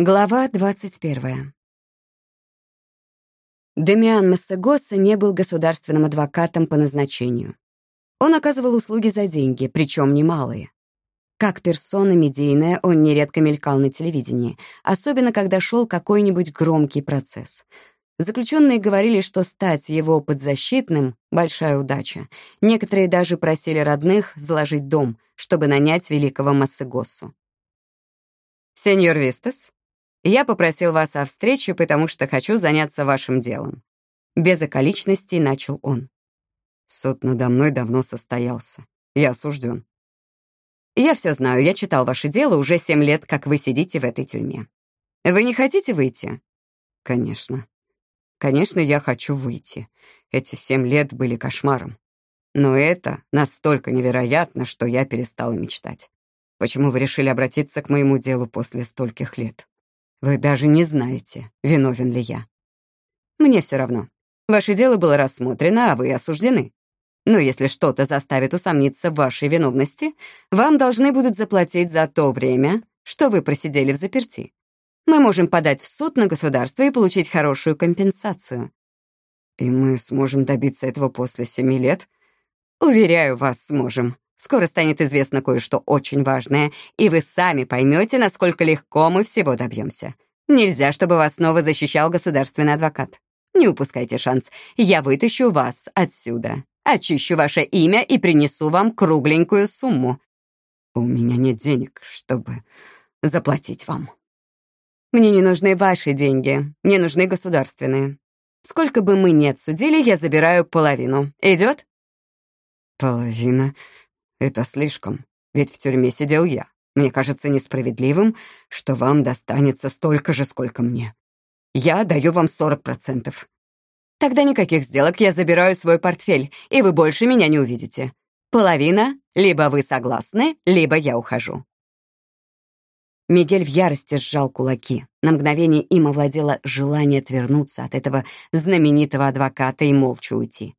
Глава 21. Демиан Массагоса не был государственным адвокатом по назначению. Он оказывал услуги за деньги, причем немалые. Как персона медийная, он нередко мелькал на телевидении, особенно когда шел какой-нибудь громкий процесс. Заключенные говорили, что стать его подзащитным — большая удача. Некоторые даже просили родных заложить дом, чтобы нанять великого Массагосу. «Сеньор Вистас, я попросил вас о встрече, потому что хочу заняться вашим делом». Без околичностей начал он. Суд надо мной давно состоялся. Я осужден. Я все знаю, я читал ваше дело уже семь лет, как вы сидите в этой тюрьме. Вы не хотите выйти? Конечно. Конечно, я хочу выйти. Эти семь лет были кошмаром. Но это настолько невероятно, что я перестала мечтать. Почему вы решили обратиться к моему делу после стольких лет? Вы даже не знаете, виновен ли я. Мне все равно. Ваше дело было рассмотрено, а вы осуждены. Но если что-то заставит усомниться в вашей виновности, вам должны будут заплатить за то время, что вы просидели в заперти. Мы можем подать в суд на государство и получить хорошую компенсацию. И мы сможем добиться этого после семи лет? Уверяю вас, сможем. Скоро станет известно кое-что очень важное, и вы сами поймете, насколько легко мы всего добьемся. Нельзя, чтобы вас снова защищал государственный адвокат. Не упускайте шанс. Я вытащу вас отсюда очищу ваше имя и принесу вам кругленькую сумму. У меня нет денег, чтобы заплатить вам. Мне не нужны ваши деньги, мне нужны государственные. Сколько бы мы ни отсудили, я забираю половину. Идет? Половина — это слишком, ведь в тюрьме сидел я. Мне кажется несправедливым, что вам достанется столько же, сколько мне. Я даю вам 40%. Тогда никаких сделок, я забираю свой портфель, и вы больше меня не увидите. Половина — либо вы согласны, либо я ухожу». Мигель в ярости сжал кулаки. На мгновение им овладело желание отвернуться от этого знаменитого адвоката и молча уйти.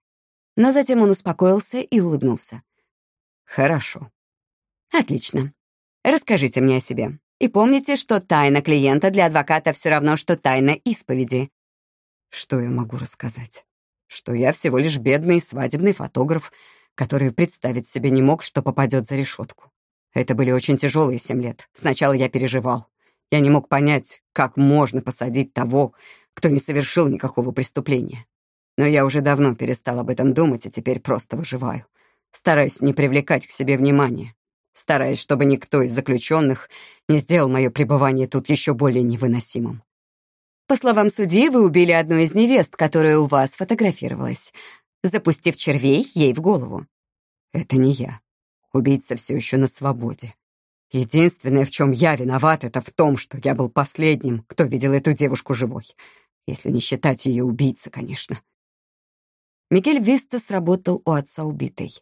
Но затем он успокоился и улыбнулся. «Хорошо. Отлично. Расскажите мне о себе. И помните, что тайна клиента для адвоката все равно, что тайна исповеди. Что я могу рассказать? Что я всего лишь бедный свадебный фотограф, который представить себе не мог, что попадет за решетку. Это были очень тяжелые семь лет. Сначала я переживал. Я не мог понять, как можно посадить того, кто не совершил никакого преступления. Но я уже давно перестал об этом думать, и теперь просто выживаю. Стараюсь не привлекать к себе внимания. Стараюсь, чтобы никто из заключенных не сделал мое пребывание тут еще более невыносимым. По словам судьи, вы убили одну из невест, которая у вас фотографировалась, запустив червей ей в голову. Это не я. Убийца все еще на свободе. Единственное, в чем я виноват, это в том, что я был последним, кто видел эту девушку живой. Если не считать ее убийца, конечно. Мигель Вистас работал у отца убитой,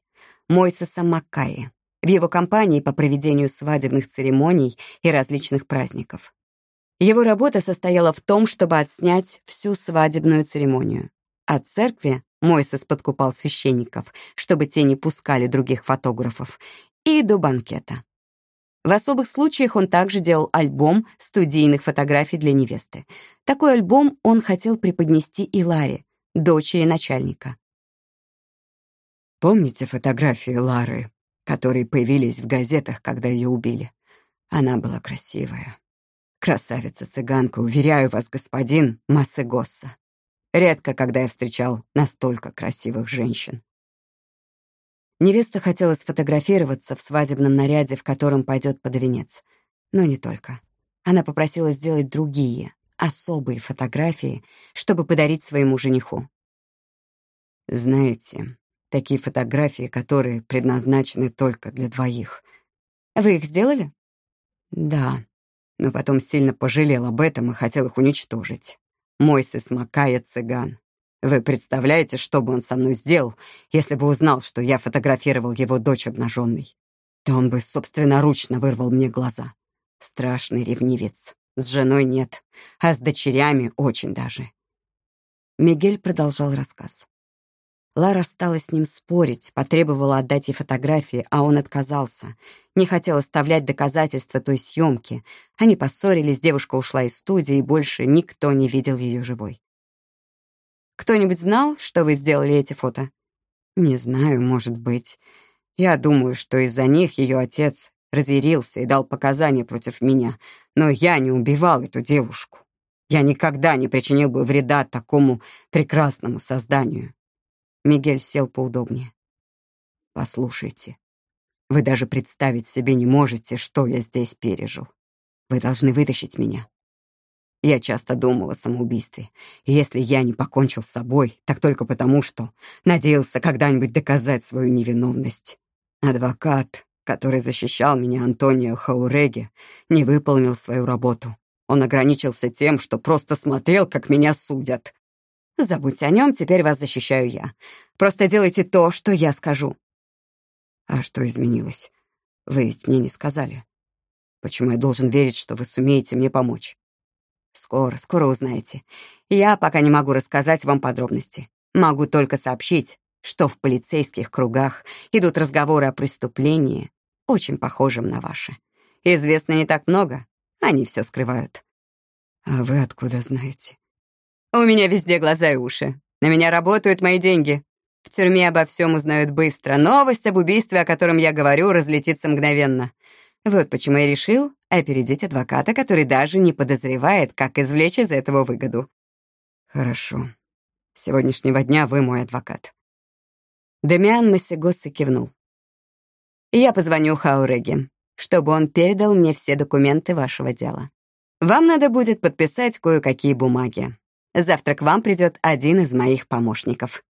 Мойсеса Маккаи, в его компании по проведению свадебных церемоний и различных праздников. Его работа состояла в том, чтобы отснять всю свадебную церемонию. От церкви Мойсес подкупал священников, чтобы те не пускали других фотографов, и до банкета. В особых случаях он также делал альбом студийных фотографий для невесты. Такой альбом он хотел преподнести и Ларе, дочери начальника. Помните фотографии Лары, которые появились в газетах, когда ее убили? Она была красивая, Красавица-цыганка, уверяю вас, господин Массегосса. Редко, когда я встречал настолько красивых женщин. Невеста хотела сфотографироваться в свадебном наряде, в котором пойдет под венец. Но не только. Она попросила сделать другие, особые фотографии, чтобы подарить своему жениху. Знаете, такие фотографии, которые предназначены только для двоих. Вы их сделали? Да но потом сильно пожалел об этом и хотел их уничтожить. Мойсес Макая цыган. Вы представляете, что бы он со мной сделал, если бы узнал, что я фотографировал его дочь обнаженной? Да он бы собственноручно вырвал мне глаза. Страшный ревнивец. С женой нет, а с дочерями очень даже. Мигель продолжал рассказ. Лара стала с ним спорить, потребовала отдать ей фотографии, а он отказался. Не хотел оставлять доказательства той съемки. Они поссорились, девушка ушла из студии, и больше никто не видел ее живой. «Кто-нибудь знал, что вы сделали эти фото?» «Не знаю, может быть. Я думаю, что из-за них ее отец разъярился и дал показания против меня, но я не убивал эту девушку. Я никогда не причинил бы вреда такому прекрасному созданию. Мигель сел поудобнее. «Послушайте, вы даже представить себе не можете, что я здесь пережил. Вы должны вытащить меня. Я часто думал о самоубийстве, и если я не покончил с собой, так только потому, что надеялся когда-нибудь доказать свою невиновность. Адвокат, который защищал меня, Антонио Хауреги, не выполнил свою работу. Он ограничился тем, что просто смотрел, как меня судят. Забудьте о нем, теперь вас защищаю я. Просто делайте то, что я скажу». «А что изменилось? Вы ведь мне не сказали. Почему я должен верить, что вы сумеете мне помочь?» «Скоро, скоро узнаете. Я пока не могу рассказать вам подробности. Могу только сообщить, что в полицейских кругах идут разговоры о преступлении, очень похожем на ваши. Известно не так много, они все скрывают». «А вы откуда знаете?» У меня везде глаза и уши. На меня работают мои деньги. В тюрьме обо всем узнают быстро. Новость об убийстве, о котором я говорю, разлетится мгновенно. Вот почему я решил опередить адвоката, который даже не подозревает, как извлечь из этого выгоду. Хорошо. С сегодняшнего дня вы мой адвокат. Демиан Массигоса кивнул. Я позвоню Хауреге, чтобы он передал мне все документы вашего дела. Вам надо будет подписать кое-какие бумаги. Завтра к вам придет один из моих помощников.